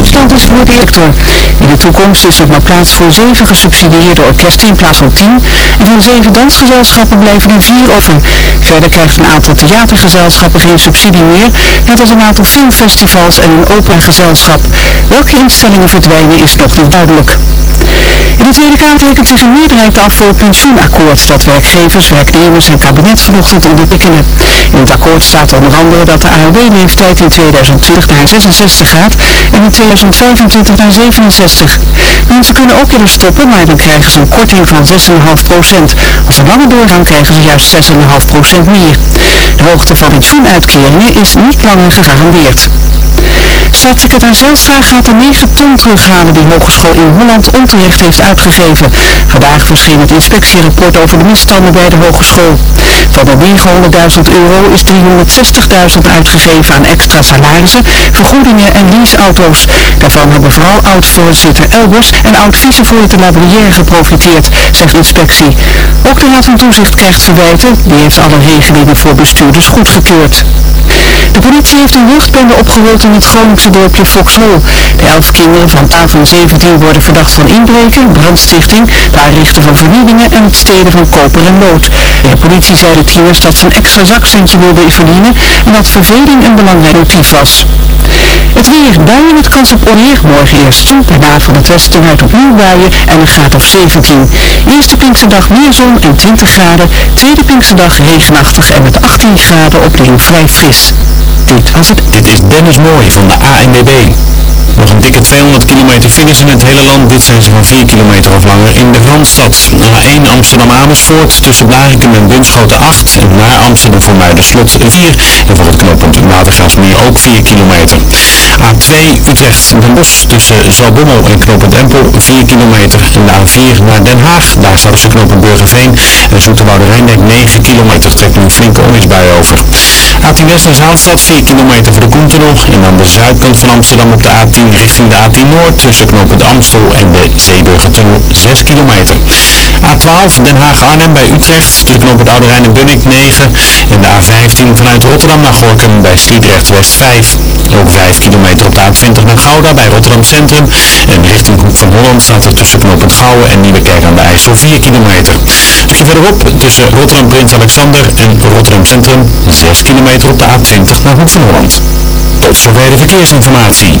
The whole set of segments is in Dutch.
opstand is rector. In de toekomst is er maar plaats voor zeven gesubsidieerde orkesten in plaats van tien. En van zeven dansgezelschappen blijven er vier over. Verder krijgt een aantal theatergezelschappen geen subsidie meer, net als een aantal filmfestivals en een operagezelschap. Welke instellingen verdwijnen is nog niet duidelijk. In de Tweede Kamer tekent zich een meerderheid af voor het pensioenakkoord dat werkgevers, werknemers en kabinet vanochtend ondertekenen. In het akkoord staat onder andere dat de AOW-leeftijd in 2020 naar 66 gaat en in 2025 naar 67. Mensen kunnen ook willen stoppen, maar dan krijgen ze een korting van 6,5%. Als ze langer doorgaan krijgen ze juist 6,5% meer. De hoogte van pensioenuitkeringen is niet langer gegarandeerd. Staatssecretaris Zelstra gaat de 9 ton terughalen die Hogeschool in Holland onterecht heeft uitgegeven. Vandaag verscheen het inspectierapport over de misstanden bij de hogeschool. Van de 900.000 euro is 360.000 uitgegeven aan extra salarissen, vergoedingen en leaseauto's. Daarvan hebben vooral oud-voorzitter Elbers en oud-vicevoorzitter Labrière geprofiteerd, zegt inspectie. Ook de Raad van Toezicht krijgt verwijten, die heeft alle regelingen voor bestuurders goedgekeurd. De politie heeft een jeugdbende opgerold in het Groningse dorpje Foxhol. De elf kinderen van 12 en 17 worden verdacht van inbreken, brandstichting, de aanrichten van vernielingen en het stelen van koper en lood. De politie zei de tieners dat ze een extra zakcentje wilden verdienen en dat verveling een belangrijk motief was. Het weer, buien met kans op onweer, morgen eerst daarna van het westen uit opnieuw buien en een graad of 17. Eerste Pinksterdag meer zon en 20 graden, tweede Pinksterdag regenachtig en met 18 graden opnieuw vrij fris. Dit was het. Dit is Dennis Mooij van de ANWB. Nog een dikke 200 kilometer files in het hele land. Dit zijn ze van 4 kilometer of langer in de Randstad. A1 Amsterdam-Amersfoort tussen Blarikum en Bunschoten 8. En naar Amsterdam voor Muiderslot 4. En voor het knooppunt Watergraafsmeer ook 4 kilometer. A2 Utrecht-Den Bosch tussen Zalbommel en knooppunt Empel 4 kilometer. En de A4 naar Den Haag. Daar staat tussen knooppunt Burgerveen en Zoeterwoude Rijndijk 9 kilometer. Trekt nu een flinke onweersbui over. A10 West naar Zaanstad 4 kilometer voor de Koentunnel. En aan de zuidkant van Amsterdam op de A10 richting de A10 Noord tussen knooppunt Amstel en de Zeeburgertunnel 6 kilometer. A12 Den Haag-Arnhem bij Utrecht tussen knooppunt Oude Rijn en Bunnik 9 en de A15 vanuit Rotterdam naar Gorkum bij Sliedrecht West 5. Ook 5 kilometer op de A20 naar Gouda bij Rotterdam Centrum en richting Hoek van Holland staat er tussen knooppunt Gouwen en Nieuwekerk aan de IJssel 4 kilometer. Een stukje verderop tussen Rotterdam Prins Alexander en Rotterdam Centrum 6 kilometer op de A20 naar Hoek van Holland. Tot zover de verkeersinformatie.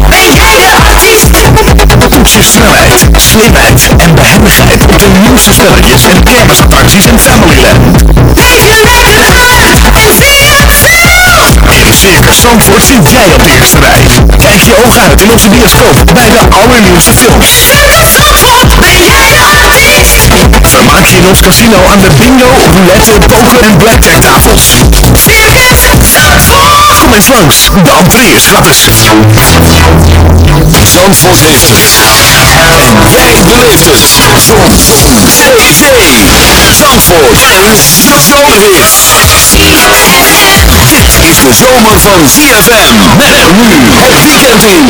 Toets je snelheid, slimheid en behendigheid op de nieuwste spelletjes en kermisattracties en Familyland. In Circus Zandvoort zit jij op de eerste rij. Kijk je ogen uit in onze bioscoop bij de allernieuwste films. Vermaak je in ons casino aan de bingo, roulette, poker en blackjack tafels. Kom eens langs, de entree is gratis. Zandvoort heeft het. En jij beleeft het. Zon. Zee. Zandvoort. Een zomerhit. Dit is de zomer van ZFM. Met nu het weekend in.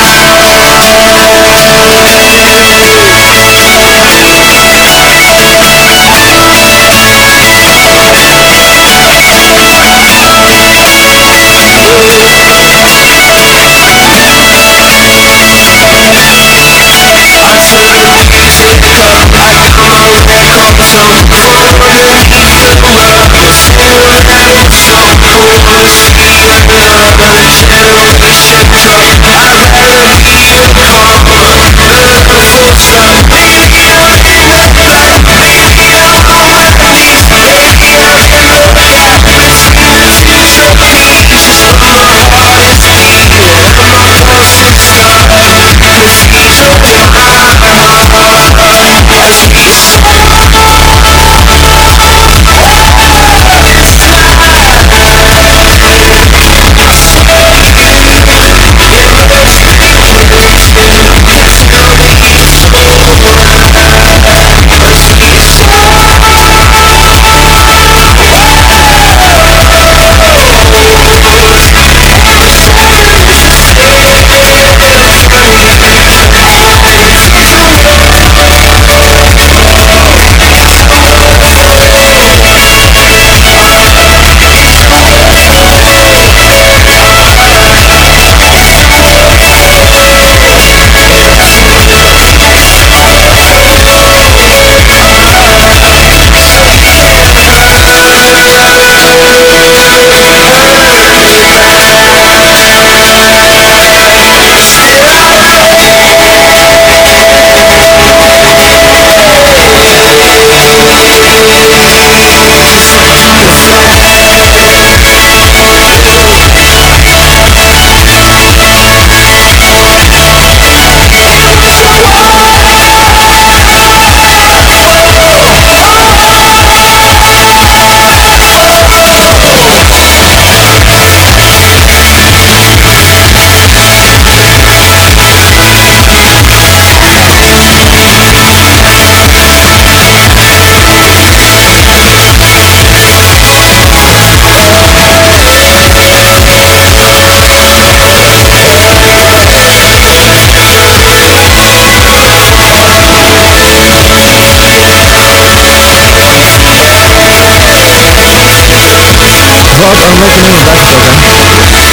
Sensor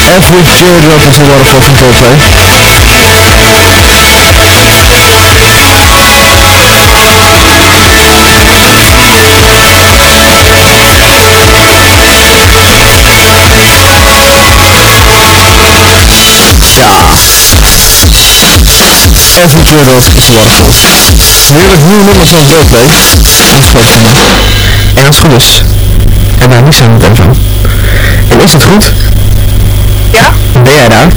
teardrop is a waterfall van Coldplay. Teardrop is a waterfall. Heerlijk nieuw nummer van Coldplay. En als het goed is, en daar niets aan meteen van. En is het goed? Ja? Ben jij daar?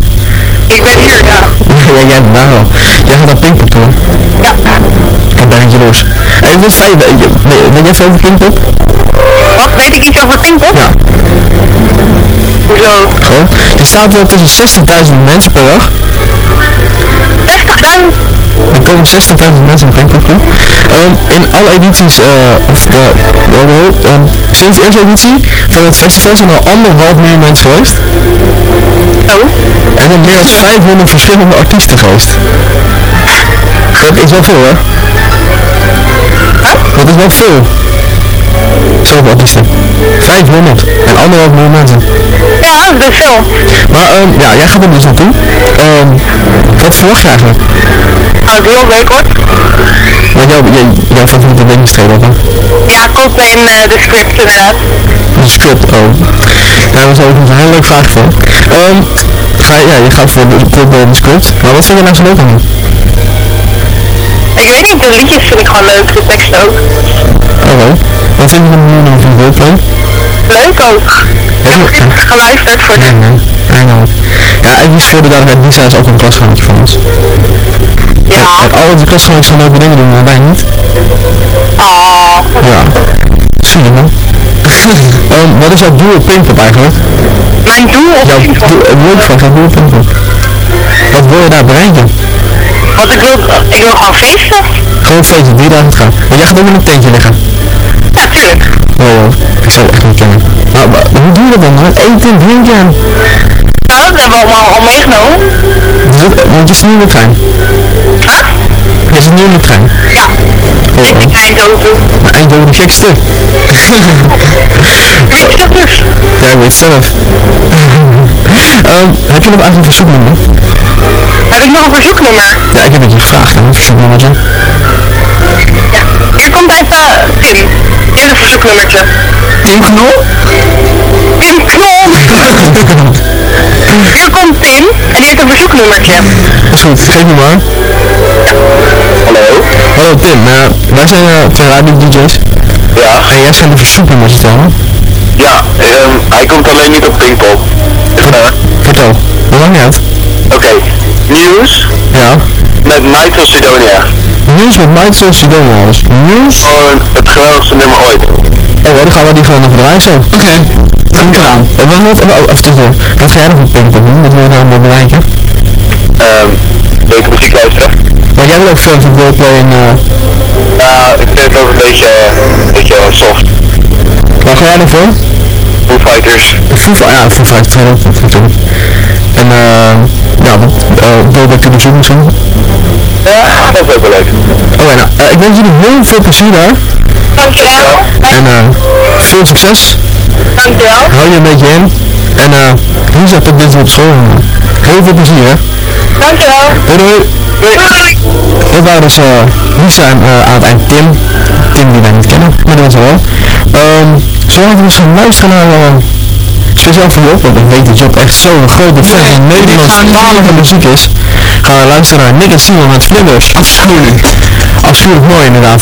Ik ben hier, ja. ja, jij bent daar al. Jij gaat naar Pinkpop toe. Ja. Ik ben jaloers. En wat weet je, weet jij veel over Pinkpop? Wat, weet ik iets over Pinkpop? Ja. Hoezo? Gewoon. Er staat wel tussen 60.000 mensen per dag. 60.000? Er komen 60.000 mensen in Pinkpop toe. Ehm, in alle edities, eh, of de, uh, um, sinds de eerste editie van het festival zijn er anderhalf miljoen mensen geweest. Oh. En er meer dan 500 verschillende artiesten geweest. Dat is wel veel, hè? Dat is wel veel. Zoveel artiesten. 500. En anderhalf miljoen mensen. Ja, dat is veel. Maar ehm, ja, jij gaat er dus naartoe. Ehm, wat verwacht je eigenlijk? Nou, heel leuk wordt. Want jou, jij, jouw favoriete dingenstreden of Ja, Coldplay en eh, de script inderdaad. Een script, oh. Daar was ook een hele leuke vraag voor. Ehm, ga, ja, je gaat voor de en de script. Maar wat vind je nou zo leuk aan? Ik weet niet, de liedjes vind ik gewoon leuk, de tekst ook. Oké. Wat vind je van de nieuwe nummer van Coldplay? Leuk ook. Je... Ik heb geluisterd voor de... Ja, know. Ja, en die voor de duidelijkheid, Lisa is ook een klasgenootje van ons. Ja. En al onze klasgenootjes gaan leuke dingen doen, maar wij niet. Oh. Ja. Zie je man. Ehm, wat is jouw doel op Pinkpop eigenlijk? Mijn doel op Jouw Pinkpop. doel, het leuk van jouw doel op Pinkpop. Wat wil je daar bereiken? Want ik wil, ik wil gewoon feesten. Gewoon feesten, drie dagen gaan. Jij gaat ook in een tentje liggen. Ja, tuurlijk. Oh, ik zou het echt niet kennen. Maar, maar hoe doe je dat dan? man? Eten, drinken? Nou, dat hebben we allemaal al meegenomen. Je zit nu de trein. Huh? Je zit nu de trein. Ja. Oh, Ik oh. Eindhoven. Maar Eindhoven de gekste. Weet je dat dus? Ja, ik weet zelf. Ehm, heb je nog eigenlijk een verzoeknummer? Heb ik nog een verzoeknummer? Ja, ik heb het je gevraagd, een verzoeknummertje. Ja. Hier komt even Tim. Dit is een verzoeknummertje. Tim Knol? Tim Knol! Hier komt Tim en die heeft een verzoeknummertje. Dat is goed, geef me maar. Hallo? Hallo Tim, eh, wij zijn uh, twee radio DJ's. Ja? En jij zijn de verzoeknummers vertellen. Ja, ehm, hij komt alleen niet op Pinkpop. Eh, Vertel, dat maakt niet uit. Oké, nieuws Ja. Met Michael Sidonia. Nieuws met Michael Sidonius. Nieuws? Gewoon het geweldigste nummer ooit. Oh, dan gaan we die gewoon even draaien zo. Oké, dan gedaan. En wat, oh, ga jij nog op Pinkpop doen? Wat wil je nou allemaal bereiken? Ehm, leuke muziek luisteren. Maar jij wil ook fan van Coldplay en eh, Ja, ik vind het ook een beetje, een beetje soft. waar ga jij nog voor? Foo Fighters. Foo, ja, Foo Fighters zijn ook goed natuurlijk. En eh, ja, eh, Go Back to the Zoo misschien. Ja, dat is ook wel leuk. Oké, nou, eh, ik wens jullie heel veel plezier daar. Dankjewel. En eh, veel succes. Dankjewel. Hou je een beetje in. En eh, Lisa, tot dit op school. Heel veel plezier, hè. Dankjewel. Doei doei. Doei. Dat waren dus eh, Lisa en eh, aan het eind Tim. Tim die wij niet kennen, maar dat was wel. Ehm gaan luisteren naar... eh, speciaal voor Job, want ik weet dat Job echt zo'n grote fan van Nederlandstalige muziek is. Gaan we luisteren naar Nick en Simon met Vlinders. Afschuwelijk. Afschuwelijk mooi inderdaad.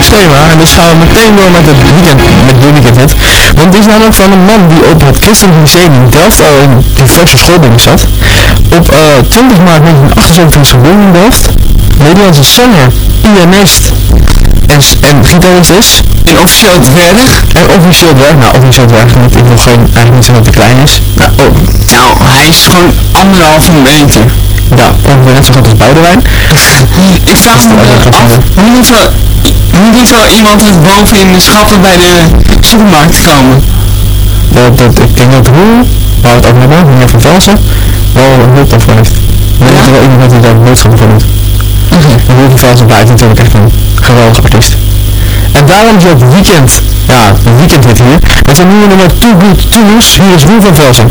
schema en dus gaan we meteen door met het weekend, met de weekendhit. Want die is namelijk van een man die op het Christelijk Museum in Delft al in diverse schoolboeken zat. Op eh, 20 maart 1978 is geboren in Delft. Nederlandse zanger, pianist en, en gitarist is. En officieel dwerg? En officieel dwerg, nou officieel dwerg niet, ik wil geen, eigenlijk niet zeggen dat hij klein is. Nou, oh, Nou, hij is gewoon anderhalve meter. ja, ongeveer net zo groot als Boudewijn. Ik vraag me af, wel hoe wel iemand het boven in de schappen bij de supermarkt komen? Dat, dat, ik denk dat hoe, waar het over hebben, meneer Van Velsen, wel een hulp daarvoor heeft. Denk dat er wel iemand die daar boodschappen voor doet. En Roel van Velsen blijft natuurlijk echt een geweldig artiest. En daarom is ook weekend, ja, een weekendhit hier, met zijn nieuwe nummer Too Good To Lose. Hier is Roel van Velsen.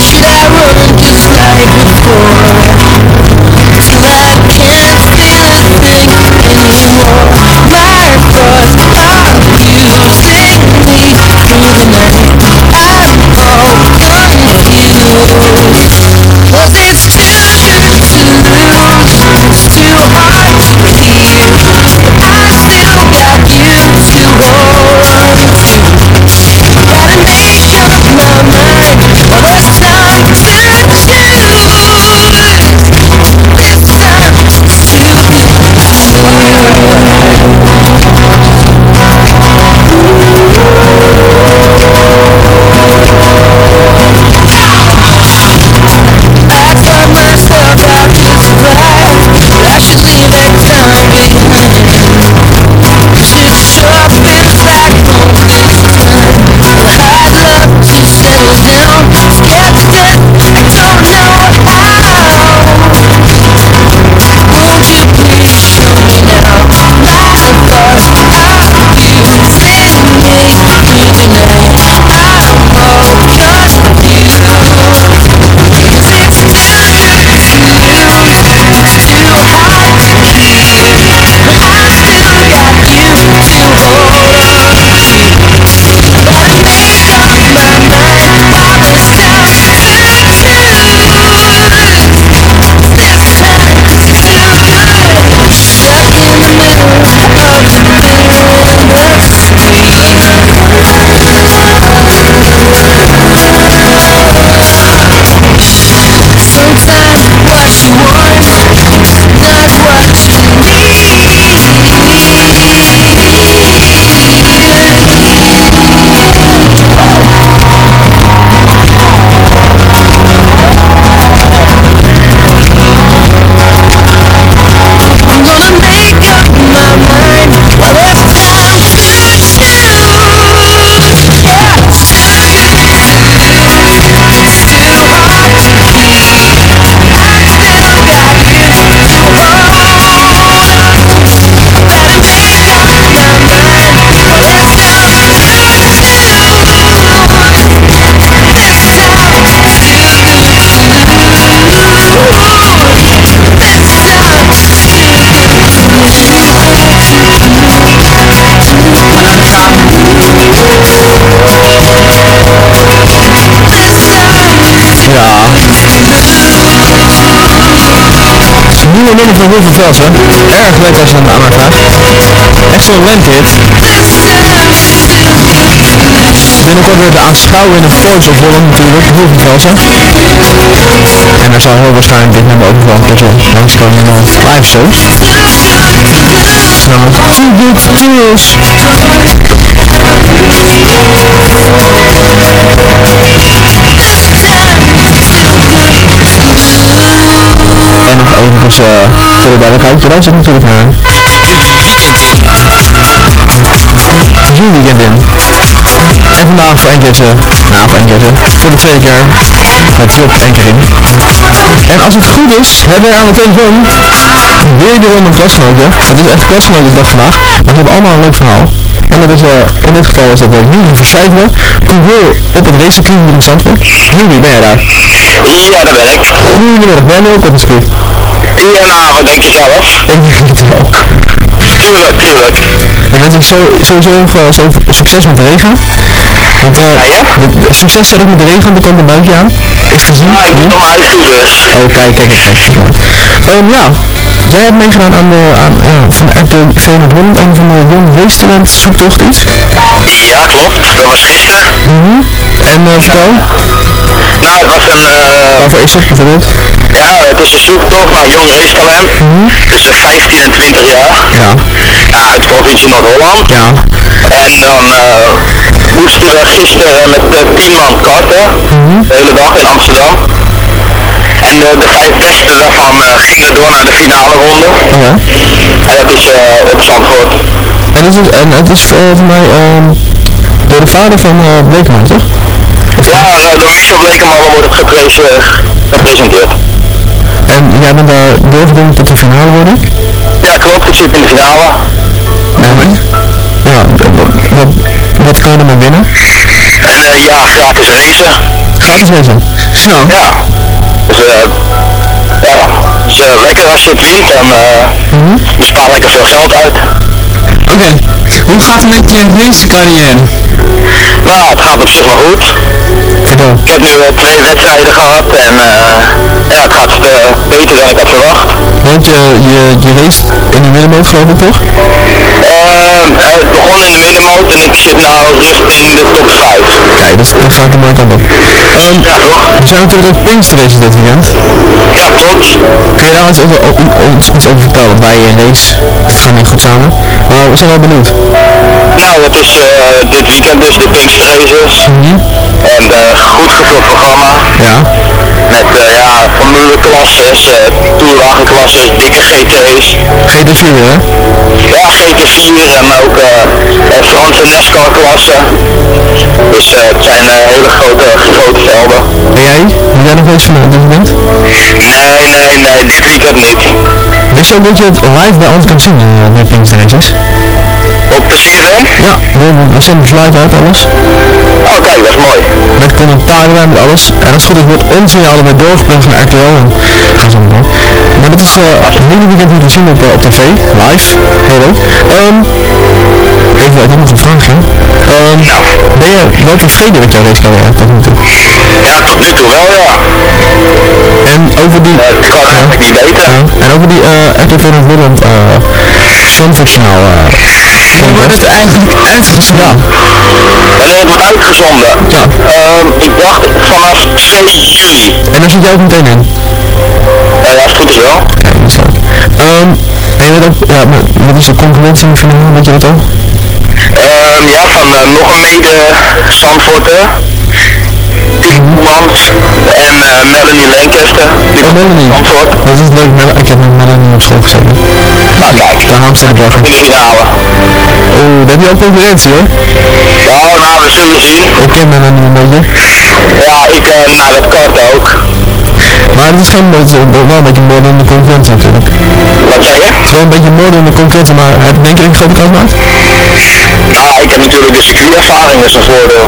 Should I run just like Nieuwe nummer van Roel van Velsen. Erg leuk als je hem aan mij vraagt. Echt zo'n lenthit. Binnenkort weer de aanschouwer in de Voice of Holland natuurlijk, Roel van Velsen. En er zal heel waarschijnlijk dit nummer ook wel een keertje langskomen in live shows. Zo, too good to lose. En nog eh voor de duidelijkheid, je luistert natuurlijk naar Jullie in. En vandaag voor één keertje, nou voor één keertje, voor de tweede keer met Job Enkering. En als het goed is, hebben we aan de weer de ronde klasgenoten. Het is echt klasgenotendag vandaag. Maar ze hebben allemaal een leuk verhaal. En dat is, eh, in dit geval is dat uh, Julie Versijveren. Komt weer op het hier in Zandvoort. Julie, ben jij daar? Ja, dat ben ik. Goedemiddag, ben jij ook op het circuit? Ja, nou, wat denk je zelf? Ik denk het wel. Tuurlijk, tuurlijk. En wens ik zo, sowieso uh, zo succes met de regen. Want uh, Ja, ja? de- de- succes staat ook met de regen, want er komt een buikje aan. Is te zien. Ja, ik moet nog uit toe dus. Oh, kijk, kijk, kijk, kijk. Ehm, ja, jij hebt meegedaan aan de, aan, ja, van RTL 200 een van de Young Race Talent zoektocht iets. Ja, klopt. Dat was gisteren. Mhm. En uh, vertel, Nou, het was een, eh, waarvoor is het bijvoorbeeld? ja, het is een zoektocht naar jong racetalent. Tussen 15 en 20 jaar. Ja, Ja, uit provincie Noord-Holland. ja, En dan eh moesten we gisteren met uh, 10 man karten. De hele dag in Amsterdam. En eh, de vijf beste daarvan eh, gingen door naar de finale ronde. oh ja. En dat is eh, op Zandvoort. En het is, en het is eh, voor mij ehm door de vader van uh, Blekeman, toch? Ja, nou, door Michel Blekemolen wordt het geprese- gepresenteerd. En jij bent daar doorgedrongen tot de finale worden? Ja, klopt. Ik zit in de finale. En, ja, wat, wat, kan je ermee winnen? En eh, ja, gratis racen. Gratis wezen. Zo. Ja. Dus eh, ja, dus, eh, lekker als je het wint, dan eh je spaart lekker veel geld uit. Oké, hoe gaat het met je racecarrière? Nou, het gaat op zich wel goed. Vertel. Ik heb nu eh, twee wedstrijden gehad en eh, ja, het gaat eh, beter dan ik had verwacht. Want je, je, je race in de middenmoot geloof ik toch? Ehm, het begon in de middenmoot en ik zit nou richting de top 5. Kijk, dat, dat gaat er mooi kant op. Ehm, Ja, toch? zijn natuurlijk ook Pinksterraces dit weekend. Ja, klopt. Kun je daar iets over, o- o- ons iets over vertellen? Want wij in race gaan niet goed samen. Maar we zijn wel benieuwd. Nou, het is eh, dit weekend dus de Pinkster Races. En eh goed gevuld programma. Ja. Met eh, ja, formuleklasses, uh, toerwagenklasses, dikke GT's. GT4 hè? Ja, GT4 en ook eh Franse NASCAR klassen. Dus het zijn hele grote, grote velden. En jij? Ben jij nog eens van dit weekend? Nee, nee, nee, dit weekend niet. Wist je ook dat je het live bij ons kan zien, uh, Pinksterraces? Op de CFM? Ja, we, zenden het live uit alles. Oh kijk, dat is mooi. Met commentaar erbij, met alles. En als het goed is wordt ons signaal erbij doorgebracht naar RTL en gaan allemaal door. Maar dat is eh het hele weekend hier te zien op, eh, op tv, live. Heel leuk. Ehm even, ik heb nog een vraagje. Ehm ben je wel tevreden met jouw racecarrière tot nu toe? Ja, tot nu toe wel, ja. En over die... Eh, het kan eigenlijk niet beter. Ja, en over die eh RTV Noord-Holland eh Zandvoortjournaal eh Hoe wordt het eigenlijk uitgezonden? Wanneer het wordt uitgezonden? Ja. Ehm, ik dacht vanaf 2 juli. En daar zit jij ook meteen in? Eh, ja, als het goed is wel. Ja, dat is ook. Ehm en je weet ook, ja, maar wat is de concurrentie finale, weet je dat al? Ehm, ja, van eh, nog een mede Zandvoorter. Mans en eh, Melanie Lancaster. Die Oh, Melanie. Dat is leuk, Mel- ik heb met Melanie op school gezeten. Nou kijk, De Haamstede in de finale. Oeh, daar heb je ook concurrentie hoor. Ja, nou, we zullen zien. Ik ken Melanie een beetje. Ja, ik, eh, nou, dat kart ook. Maar het is geen beetje, wel een beetje mooi dan de concurrentie natuurlijk. Wat zeg je? Het is wel een beetje de concurrentie, maar heb je denk je dat je grote kans? Nou, ik heb natuurlijk de circuitervaring, dat is een voordeel.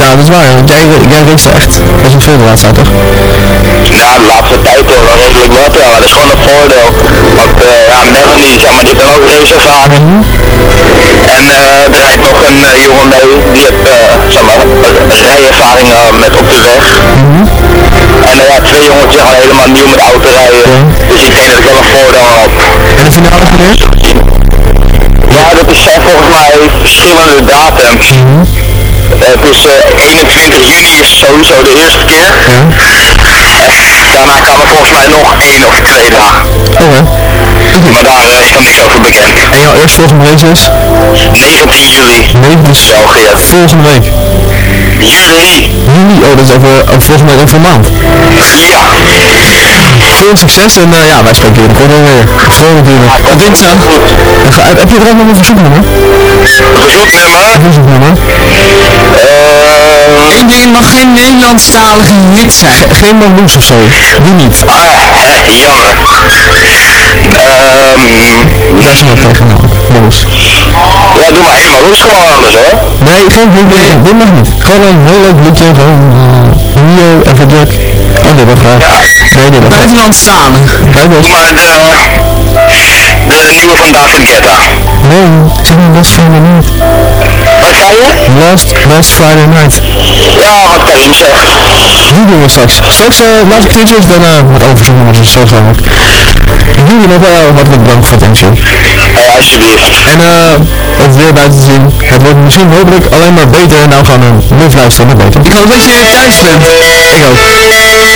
Ja, dat is waar. want Jij, jij race er echt best veel de laatste tijd toch? Ja, de laatste tijd toch wel redelijk wat, ja, maar dat is gewoon een voordeel. Want eh, ja, Melanie, zeg maar, die heeft dan ook raceervaring. En eh, er rijdt nog een jongen mee, die heeft, zeg maar, rijervaring eh, met op de weg. En eh, ja, twee jongens die gaan helemaal nieuw met auto rijden. Dus ik denk dat ik wel een voordeel heb. En de finale wanneer? Ja, dat is zijn volgens mij verschillende datums. Het is eh, 21 juni is sowieso de eerste keer. Daarna kan er volgens mij nog één of twee dagen. Oké. Maar daar eh, is nog niks over bekend. En jouw eerstvolgende race is? 19 juli, 9 dus België. volgende week. Juli. Juli, oh dat is over, over volgende week over een maand. Ja. Veel succes en eh, ja, wij spreken jullie kort weer. Gewoon natuurlijk. Goed. En ga- Heb je er ook nog een verzoeknummer? Verzoeknummer. Verzoeknummer? Eh, eh, Eén ding, het mag geen Nederlandstalige hit zijn. Geen Marloes of zo. Die niet. ah, jammer. Ehm, Daar zijn we tegen nou. Marloes. ja, doe maar één Marloes gewoon anders hoor. Nee, geen. Nee, dit mag niet. Gewoon een heel leuk liedje. Gewoon uh, Rio en Jack. Oh, dit wel graag. Nee, dit wel. Buitenlandstalig. Kijk Doe eens. maar de, de nieuwe van David Guetta. Nee, zeg maar Last Friday Night. Wat zei je? Last, last Friday Night. Ja, wat Karim zegt. Die doen we straks. Straks uh, laat ik dit daarna wat overzingen, maar dat is zo gewoon. Jullie nog wel hartelijk bedankt voor het inzien. Ja, alsjeblieft. En eh, het weer buiten te zien. Het wordt misschien hopelijk alleen maar beter en nou gaan we live luisteren beter. Ik hoop dat je thuis bent. There you go.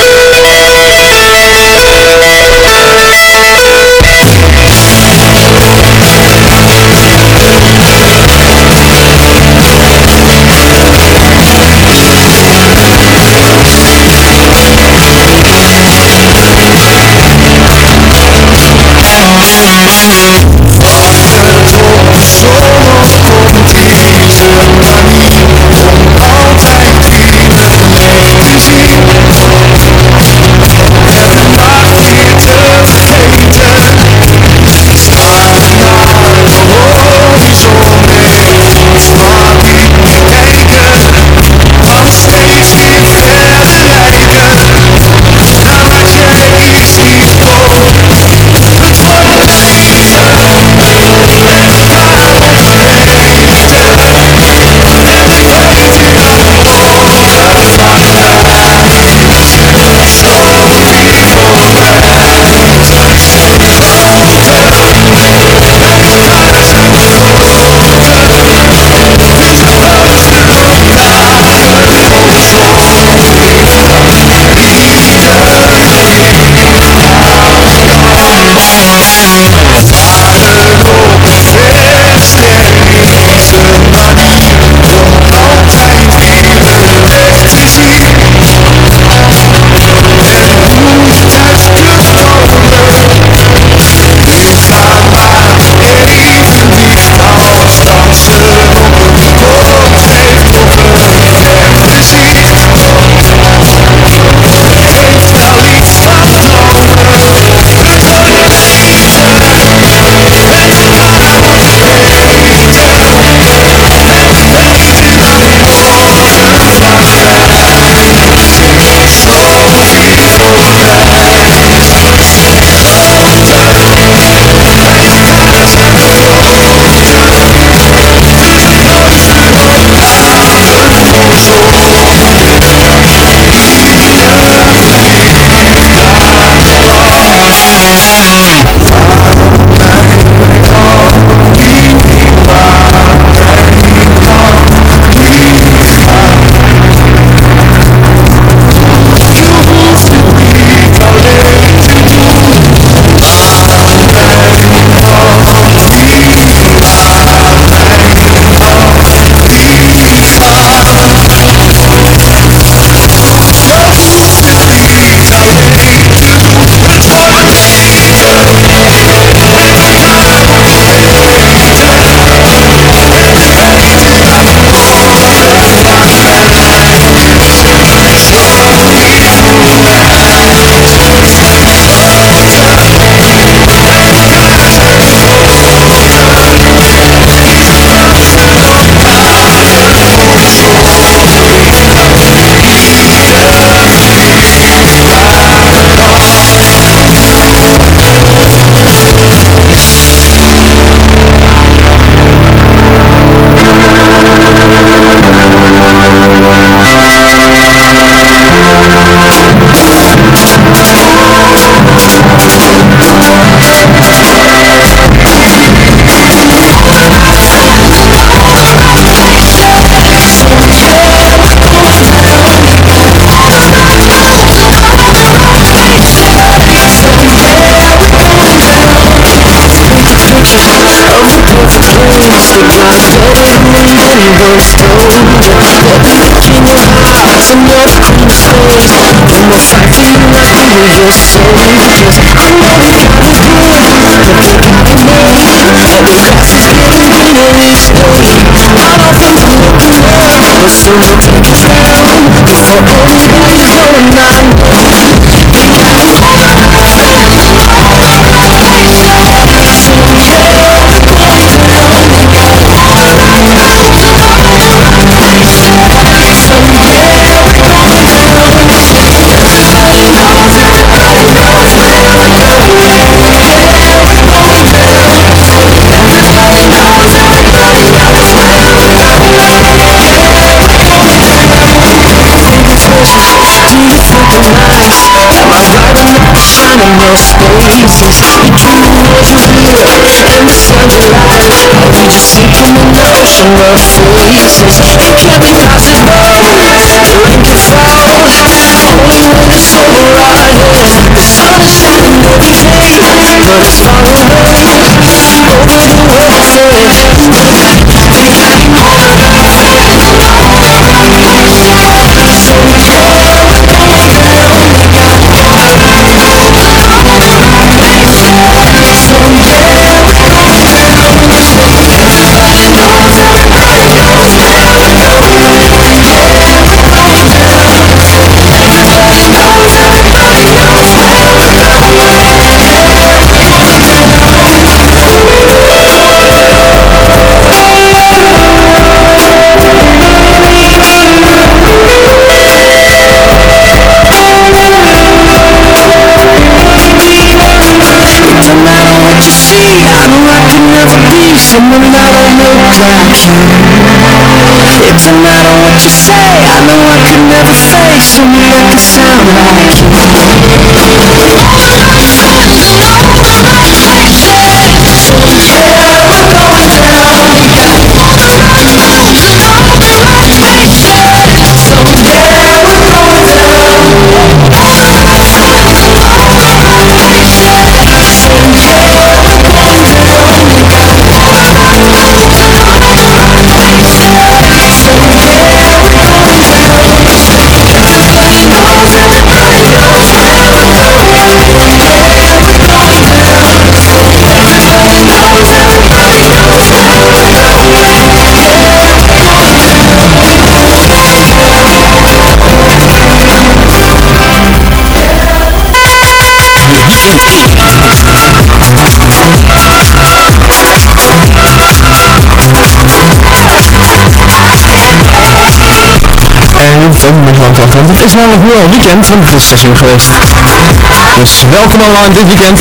I'll forgive the things that my better than goes cold But I can't your how and your never Give me a fight that you. left me with your soul Because I know we got it good, but we got it bad And the past is getting better each day I don't think I'm looking at is to look back around Before everything's going on almost 42 you hear And the sun's alive Have you just sinking in the ocean of faces It can't be possible Link is foul Only when it's over riding. The sun is never change But it's following Over the world what you say, I know I can never face someone En want het is namelijk nu al weekend, want het is 6 uur geweest. Dus welkom allemaal in dit weekend.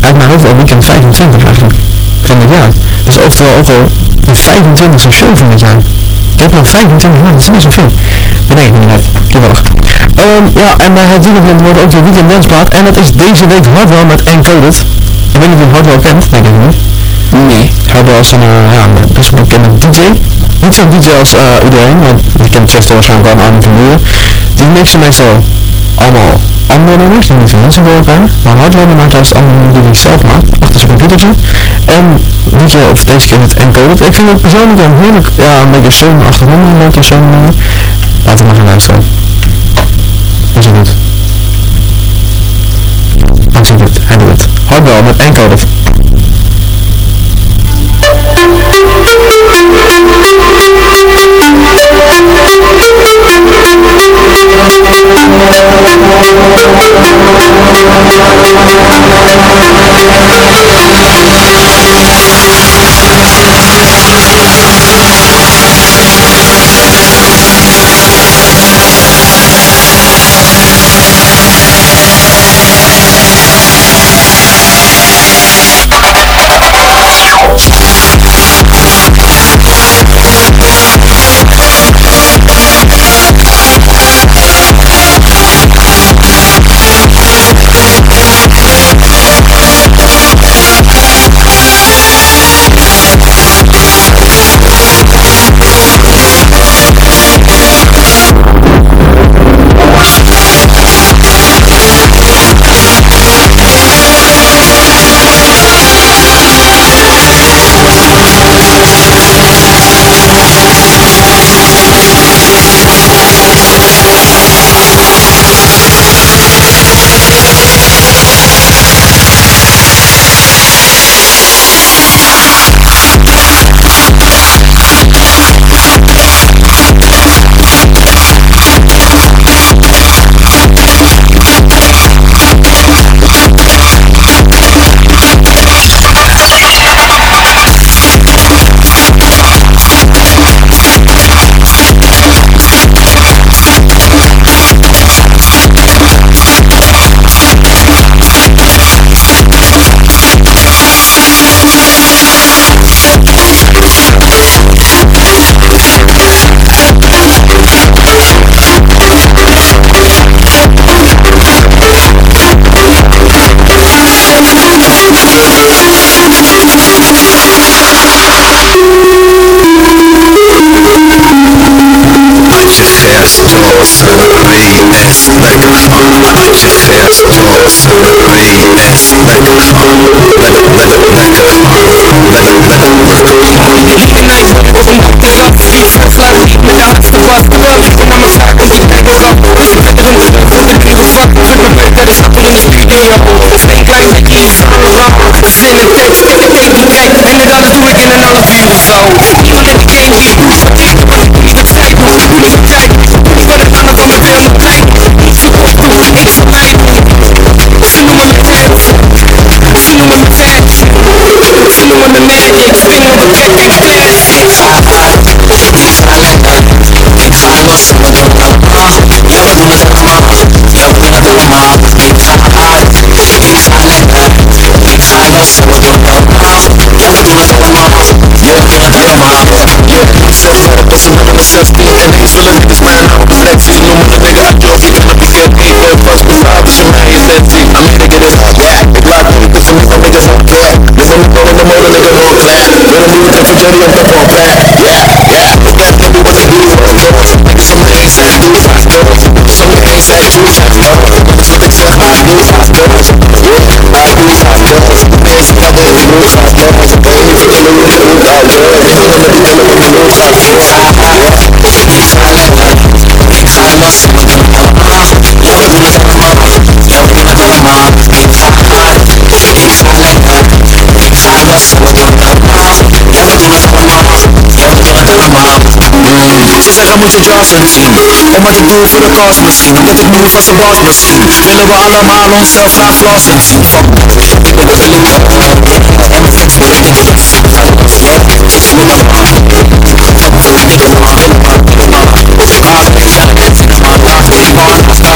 Uit mijn hoofd al weekend 25 eigenlijk, van dit jaar. Dus oftewel ook al de 25e show van dit jaar. Ik heb nog 25 jaar, dat is niet zoveel. Maar nee, net, toevallig. Ehm ja, en bij het weekend wordt ook de weekend danceplaat. En dat is deze week Hardwell met Encoded. Ik weet niet of je Hardwell kent, denk ik niet. Nee. Hardwell is een, eh, ja, een best wel bekende DJ. Niet zo'n DJ als eh, iedereen, want je kent Chester waarschijnlijk wel van Buren. Die mixen meestal allemaal andere nummers, die niet van mensen door elkaar. Maar Hardwell maakt juist allemaal nummers die hij zelf maakt, achter zijn computertje. En DJ, of deze keer met Encoded. Ik vind het persoonlijk een heerlijk, ja, een beetje zo'n-achtig nummer, een beetje zo'n nummer. Laten we maar gaan luisteren. Is het goed? Hij doet, hij doet het. Hardwell met Encoded. Thank you. Jos, WS, lekker man. Lekker, lekker, lekker man. Lekker, lekker, lekker I'm gonna go my Yo, I'm gonna go my Keep time I Keep time I got Keep time What's my time I got Yo, I'm gonna go my Yo, I'm gonna go my Yeah, I'm so fed up with some other mistakes Being in niggas, feeling niggas, man I don't do that to you. No more nigga, I do it You gotta be happy But fuck me, yeah bent niet gewoon in de mode, nigga, no clap Weer een nieuwe trap voor Jerry op de pop, yeah hoor Ik ben niet voor de ik doe het uit, hoor Ik doe het met die lul, ik doe het vast, hoor Ze zeggen moet je Johnson zien Om wat ik doe voor de cause misschien Omdat ik moet van zijn boss misschien Willen we allemaal onszelf gaan flossen zien Fuck En dan mijn mic heb zitten daar in mijn maag Zitten van ik heb zitten ja Ik zit niet helemaal Ik zit niet helemaal Lekker naar je haar Doe het allemaal Wasted zijn, wasted zijn Feesten als een beest Met een dirty even de rest Shorty vindt me net ik ga lekker, ik ga los en we doen het allemaal Ja we doen het allemaal, ja we doen het allemaal Ik ga hard, ik ga lekker, ik ga los en we doen het allemaal Ja we doen het allemaal, ja we doen het allemaal We doen het allemaal. Squad, Met de body squad. Park Squad Ik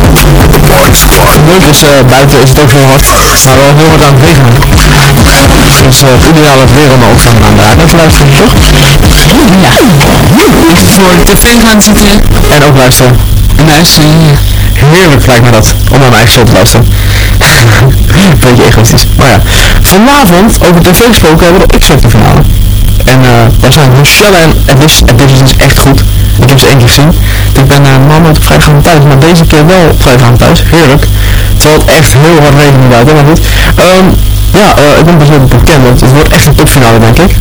Leuk is, eh, buiten is het ook heel hard, maar wel heel hard aan het regenen. Dus eh, het ideale weer om ook van aan de radio te luisteren, toch? Ja. Voor de tv gaan zitten En ook luisteren. en luisteren. Heerlijk lijkt me dat, om naar mijn eigen show te luisteren. Beetje egoïstisch. Maar ja, vanavond, over tv gesproken, hebben we de X-Factor finale. En eh daar zijn Michelle en Edition, is echt goed. Ik heb ze één keer gezien. Ik ben uh, normaal nooit op vrijdagavond thuis, maar deze keer wel op vrijdagavond thuis. Heerlijk. Terwijl het echt heel hard regent buiten, maar goed. Ehm, ja, eh, ik ben best wel bekend, want het wordt echt een topfinale, denk ik.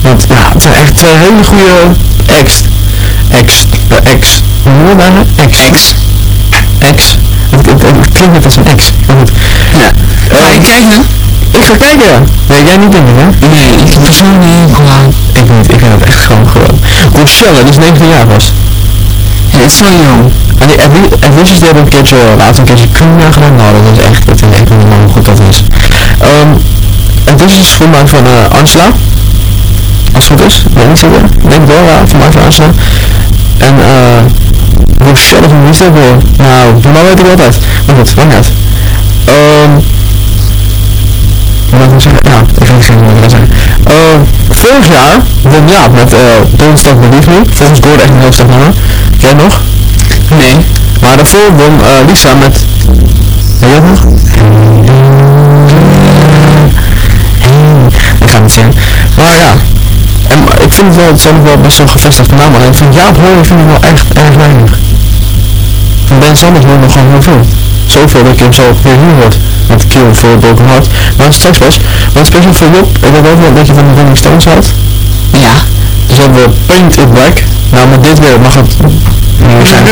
Want ja, het zijn echt twee hele goede ex. Ex. eh, ex. Hoe noem je dat nou? Ex. Ex. Ex. Het, het, het klinkt net als een ex. Maar goed. Ja. Ga je kijken? Ik ga kijken, ja. Nee, jij niet denk ik, hè? Nee, ik heb er zo'n hekel aan. Ik niet, ik vind het echt gewoon gewoon. Rochelle, die is 19 jaar was. Ja, het is zo jong. En die Adventures die hebben een keertje, laatst een keertje Kuna gedaan. Nou, dat is echt, dat is echt niet normaal hoe goed dat is. Um, Adventures is gemaakt van uh, Angela. Als het goed is, weet ik zeker. Ik denk wel, ja, gemaakt van Angela. En eh, Rochelle van wie is dat weer? Nou, normaal weet ik wel altijd. Maar goed, niet uit. Um, moet ik zeggen? Ja, ik ga niet zeggen wat ik zeggen. Uh, vorig jaar won Jaap met uh, Don't Stop Believe Me. Volgens Gordon echt een heel sterk nummer. Jij nog? Nee. Maar daarvoor won uh, Lisa met... Weet je dat nog? Ik ga niet zingen. Maar ja. En, ik vind het wel, het zijn wel best wel gevestigde namen. Alleen van Jaap Hoorn vind ik wel echt erg weinig. Van Ben Sanders hoor nog gewoon heel veel. Zoveel dat je hem zo weer hier hoort. Met Kill voor Broken Heart. Maar straks pas. Want speciaal voor Job, ik weet ook wel dat je van de Rolling Stones houdt. Ja. Dus hebben we Paint It Black. Nou, met dit weer mag het... Paint It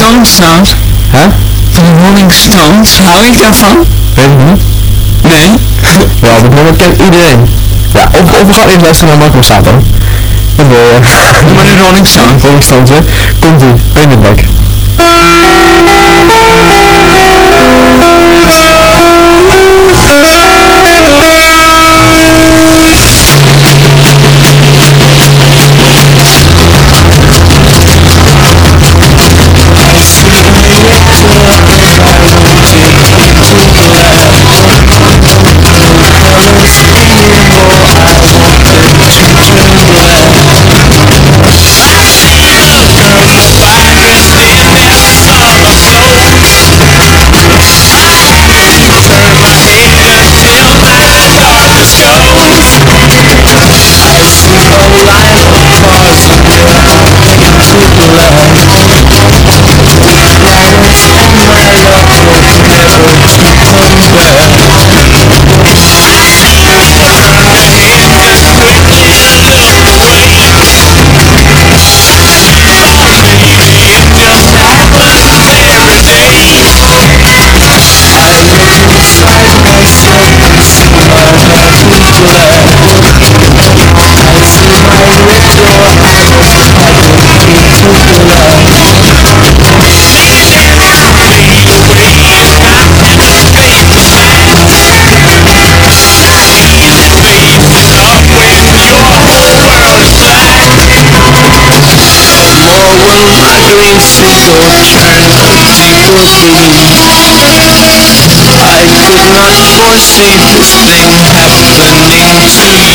Rolling. Stones. Hè? Van de Rolling Stones. Hou ik daarvan? Weet ik niet. Nee. Ja, dat nummer kent iedereen. Ja, of, of we gaan eerst luisteren naar Marco Sato. Wat wil je? Maar nu Rolling Stone. Rolling Stones, hè? Komt ie, Paint It Black. I could not foresee this thing happening to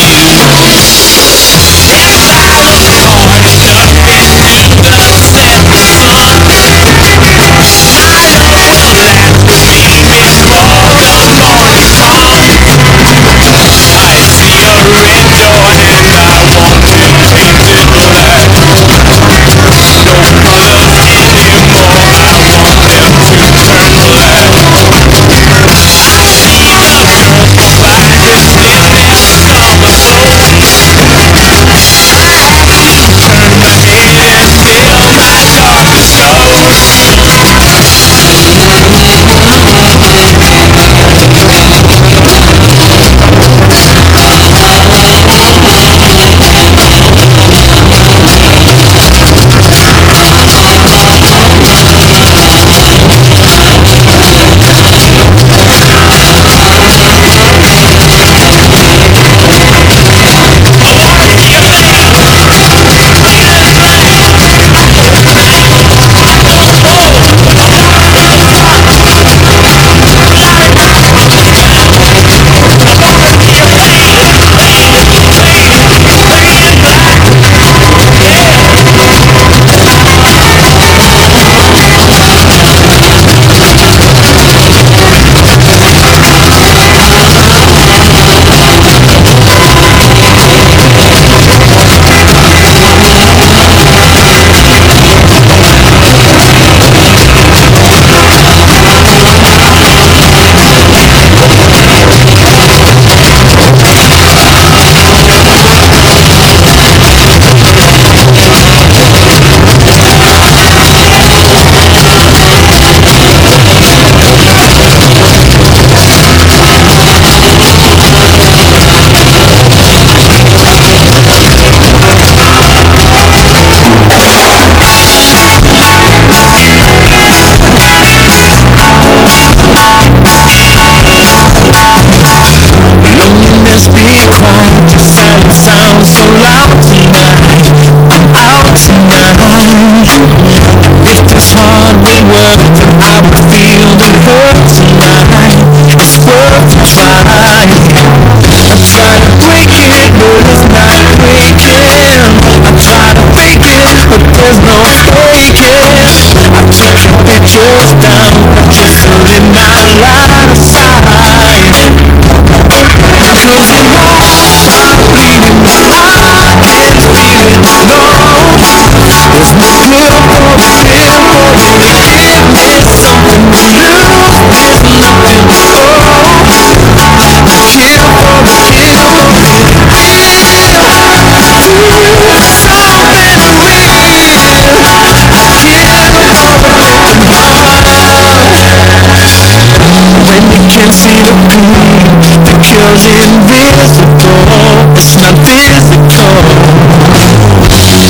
It's not physical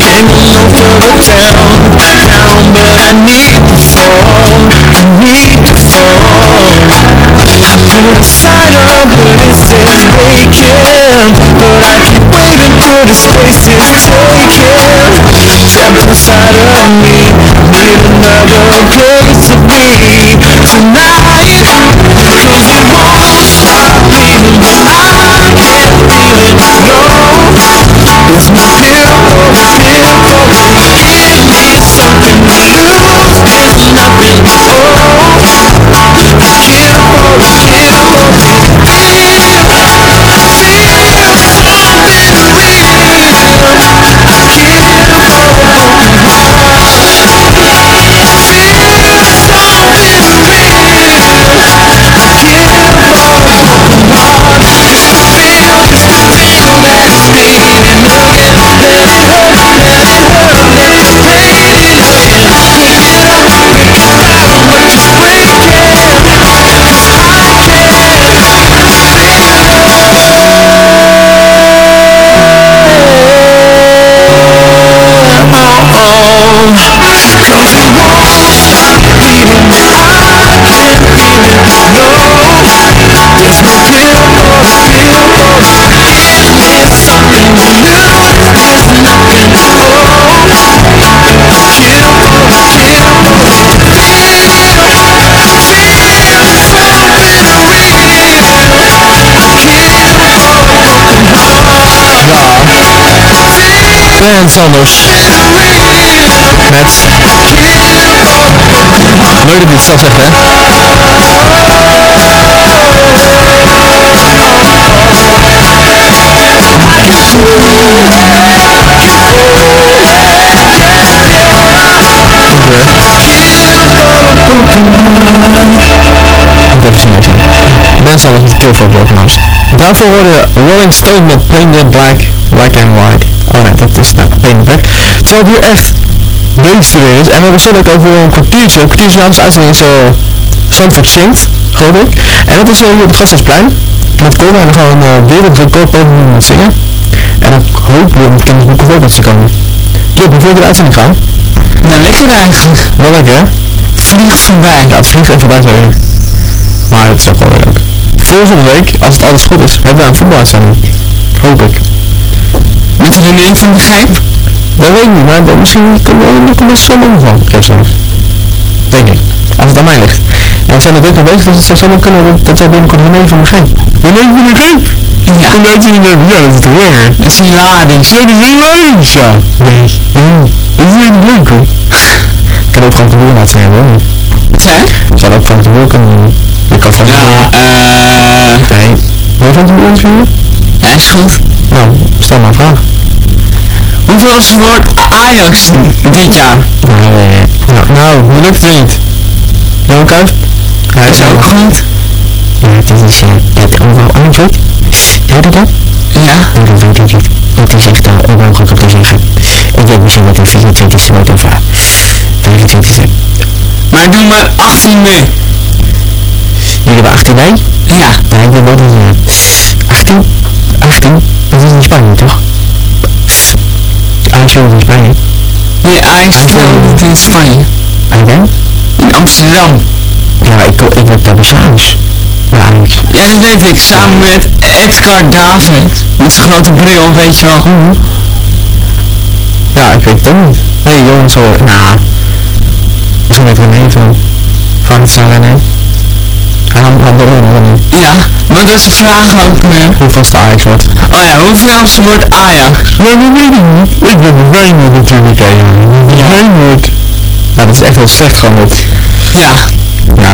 Hanging over the town, town, but I need to fall, I need to fall. I put a sign up, but it says vacant, but I keep waiting till the space is taken. Trapped inside of me, need another place Brand Sanders. Met... Ik het zelf zeg, hè? Moet even zien, even. Ben Sanders met Kill for a Broken House. Daarvoor hoorde Rolling Stone met Plain the Black, Black and White. Nee, dat is nou the Black. Terwijl hier echt weer is. En we hebben zo ook over een kwartiertje. Een kwartiertje na onze uitzending is uh, Zandvoort zingt, geloof ik. En dat is uh, hier op het Gasthuisplein. Met Cora en dan gaan we een uh, wereldrecord met zingen. En dan hopen we met Kennis Boek of te komen. Job, hoe wil je de uitzending gaan? Nou, lekker eigenlijk. Wel lekker hè? Het vliegt voorbij. Ja, het vliegt even voorbij. Maar het is ook wel leuk. Volgende week, als het alles goed is, hebben we een voetbaluitzending. Hoop ik. Van de Gijp. Dat weet ik niet, maar dat misschien kunnen we nog zomaar van. Geef zo. Denk ik. Als het aan mij ligt. En we zijn er druk mee bezig, dus het zou zomaar kunnen dat- dat wij binnenkort René van de Gijp. René van de Gijp? Ja. Kom uit in de Ja, dat is toch lekker? Dat is hilarisch. Ja, dat is leuk, ja. Nee. Mm. Dat is heel leuk, hoor. Ik kan ook Frank de Boer laten zijn, hoor. Wat zei? Ik zal ook Frank de Boer kunnen doen. Ik kan Frank de Boer... Ja, eh... Nee. Wil je Frank de Boer interviewen? Ja, is goed. Nou, stel maar een vraag. Hoeveel is woord Ajax dit jaar? Nou, eh, nou, nou, hoe lukt het niet? Cruijff? Hij Is ook goed. Ja, dat is, uh, het overal antwoord. Weet je dat? Ja. Nee, dat weet ik niet. Want hij zegt daar onmogelijk op te zeggen. Ik weet misschien wat de 24 wordt of uh, 25 zijn. Maar doe maar 18 mee. Jullie hebben 18 mei? Ja. Nee, ik ben wel die, uh, 18? 18? Dat is in Spanje, toch? Speelt in Spanje. Nee, speelt in Spanje. En dan? In Amsterdam. Ja, ik, ik heb daar Ajax. Ja. Ja, dat weet ik. Samen met Edgar David. Met zijn grote bril, weet je wel. Ja, ik weet het niet. Hey, jongens, zo, nou, misschien met René van, van het zijn René. René. Ja, maar dat is de vraag ook meer. Hoe vast de Ajax wordt. Oh ja, hoeveel is woord Ajax? Ja, dat weet ik niet. Ik ben Feyenoord natuurlijk, hè. Feyenoord. Ja, dat is echt wel slecht gewoon dit. Ja, Ja,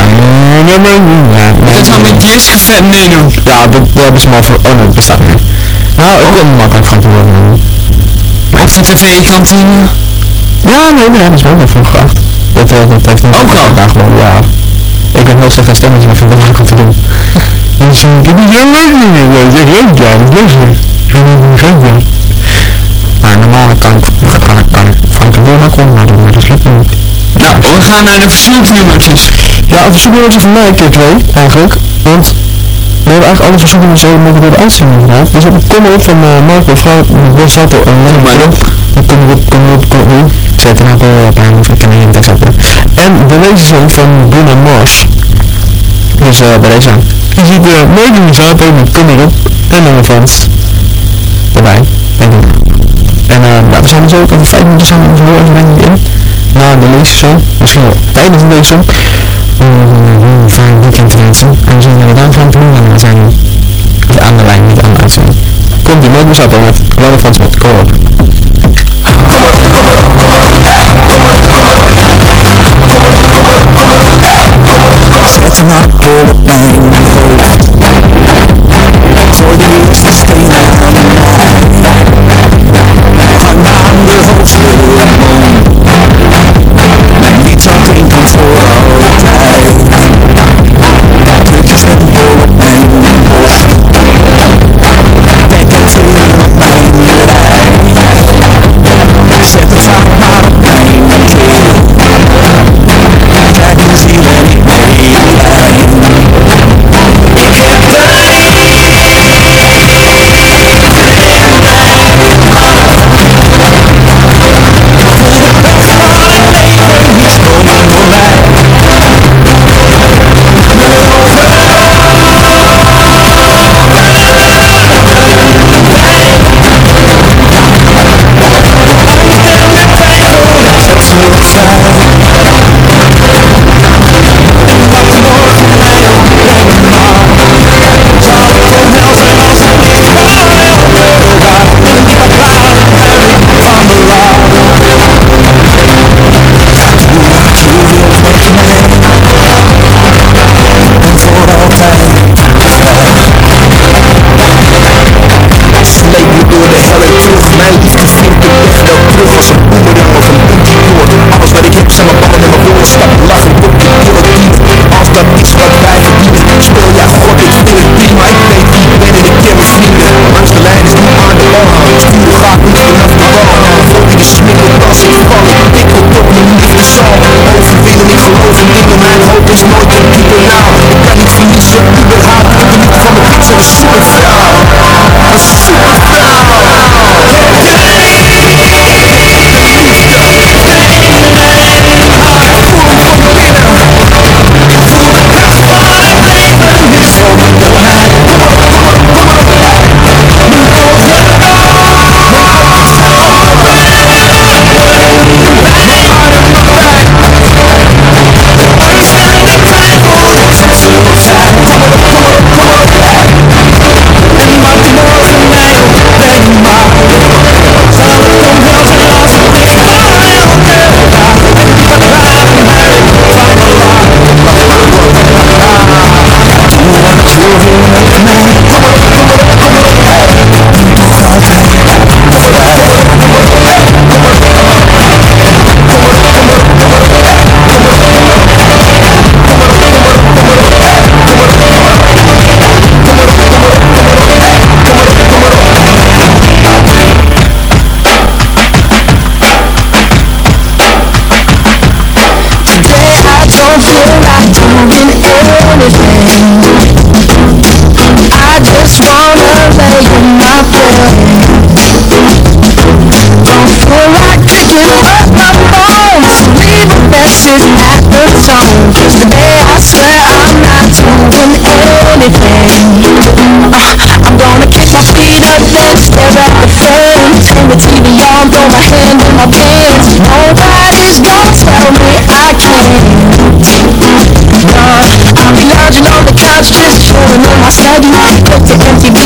nee, nee, nee, dat nee. met Jeske vet meedoen. Ja, dat, dat hebben ze maar voor, oh nee, dat bestaat niet. Nou, ik wil makkelijk van te worden. Op de tv-kantine. Ja, nee, nee, dat is wel voor gevraagd. Dat, eh, dat heeft niet Ook al? Ja, gewoon, ja. Ik ben heel slecht aan stemmetje, maar ik vind het wel leuk om te doen. En dan zeg ik, leuk, leuk, ja, dat is leuk. Ja, dat is leuk, ja. Maar normaal kan ik, kan ik, kan ik Frank de Boer ook nadoen, maar dat lukt niet. Nou, we gaan naar de verzoeknummertjes. Ja, een verzoeknummertje van mij, keer twee, eigenlijk. Want We hebben eigenlijk alle dus een beetje door de uitzending gedaan. Dus op kom op van uh, Marco, vrouw, Bosatto en Lennon. Maar op. Kom op, kom op, kom op. Een niet tekst uit. En de van Bruno Mars. Dus uh, bij deze. Je ziet de uh, Morgan Zato met Kom op en erbij, denk ik. En uh, nou, we zijn zo ook over vijf minuten zijn we zo even denk ik in. Na de lees zo, misschien wel tijdens de zo. Een fijn weekend te wensen. En we jullie dan gaan doen aan zijn aan de lijn, niet aan de uitzending. Komt die Morgan Zato met Frans met Kom op. Zet een appel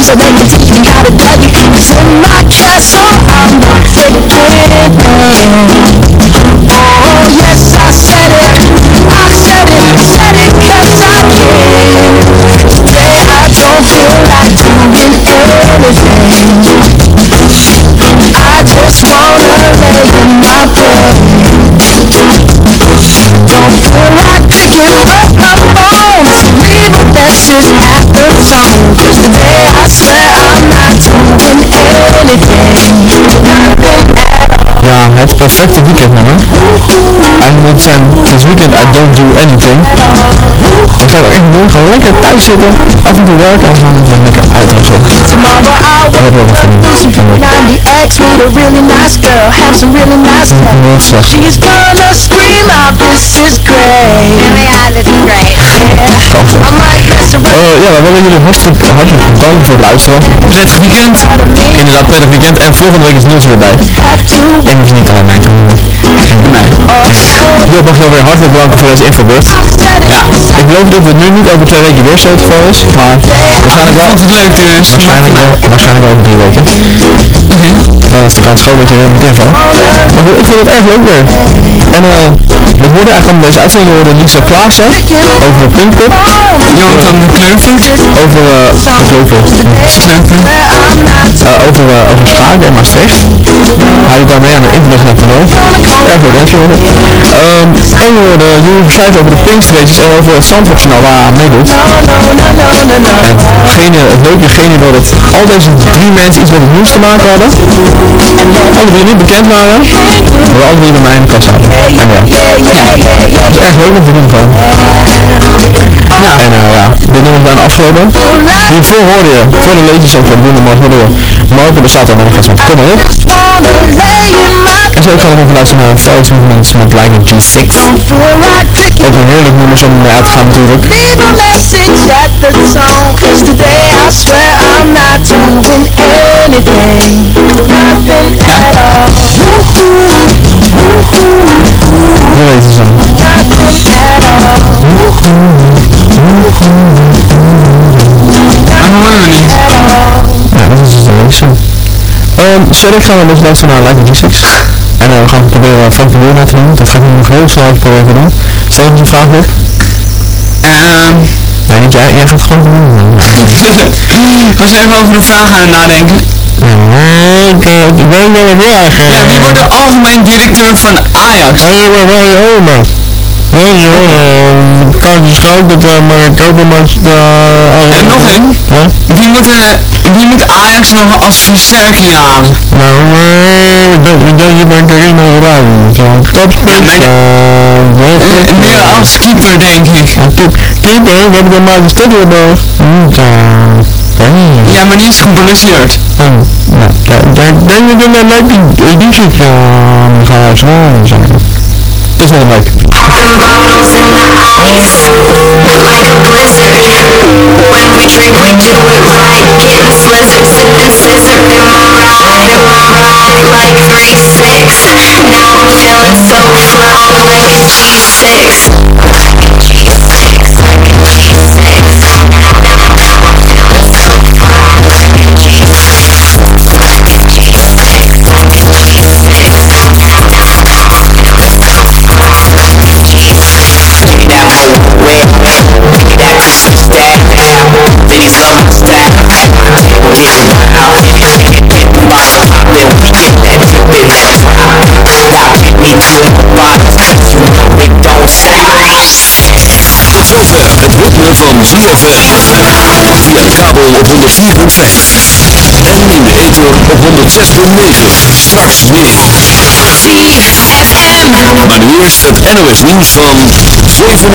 so they can teach me how to dougie Cause in my castle. I'm not faking Oh yes I said it. I said it, said it cause I can Today I don't feel like doing anything. I just wanna lay in my bed. Don't feel like picking up my phone. To leave a message ja, het perfecte weekendnummer. Eigenlijk moet het zijn, this weekend I don't do anything. Ik ga er echt gewoon lekker thuis zitten, af en toe werken en dan gewoon lekker uitrusten. Tomorrow I'll Dat heb ik wel van Now the ex with a really nice girl, have some really nice Ik love. ben wel slecht. She's gonna scream out, this is great. Yeah, this is great. Eh, ja, we willen jullie hartstikke, hartelijk bedanken voor het luisteren. Prettig weekend. Inderdaad, prettig weekend. En volgende week is Niels weer bij. En is niet alleen mijn Nee. Job mag jou weer hartelijk bedanken voor deze infobeurt. Ja, ik geloof dat het nu niet over twee weken weer zo het geval is, maar waarschijnlijk wel. Vond het leuk dus. Waarschijnlijk wel, waarschijnlijk wel over drie weken. Dan is de kans groot dat je er weer moet invallen. Maar ik vind het erg leuk weer. En eh, we hoorden eigenlijk aan deze uitzending hoorden Lisa Klaassen over de Pinkpop, Jonathan de Kleurvoet. over uh, Kleuvel. Eh, over, uh, over Schaken en Maastricht. Hij doet daar mee aan de internationale toernooi. Erg leuk dansje worden. Ehm en we hoorden jullie verslijten over de Pinkstraces en over het Zandvoortjournaal waar aan meedoet. En gene, het leuke gene dat het al deze drie mensen iets met het nieuws te maken hadden. Alle drie niet bekend waren. Maar alle drie bij mij in de kast zaten. En ja, dat is erg leuk om te doen gewoon. Ja, en eh, ja, dit nummer bijna afgelopen. Hiervoor hoorde je, voor de leedjes van Mars, hoorde je Marco bestaat dan nog van Kom maar op. En zo kan ik nog luisteren naar Felix Movements met Like a G6. Ook een heerlijk nummer om uit te gaan natuurlijk. Leave a message at the I'm not doing anything Nothing at all zo. We niet? Ja, dat is dus de race. Um, Sorry, gaan we dus luisteren naar a G6. En uh, we gaan proberen Frank de Boer na te doen. Dat ga ik nog heel snel proberen te doen. Stel je een vraag op? Ehm, Nee, niet jij. Jij gaat gewoon doen. ik was even over een vraag aan het nadenken. Ik weet wel wat vraag. Ja, wie wordt de algemeen directeur van Ajax? Maar waar je oma? Hé, joh, kaartjes schouten, maar kopen maar En nog één. Wie moet, eh, wie moet Ajax nog als versterking halen? Nou, eh, dat dat je maar Carina Ruim. Zo'n topspits. Eh, Meer als keeper, denk ik. Keeper, we hebben dan maar de Stedderboog. Ja, maar die is geblesseerd. Nou, denk ik dat editie van gaan zijn. Dat is wel leuk. Bottles in the ice Like a blizzard When Maar nu eerst het NOS nieuws van 7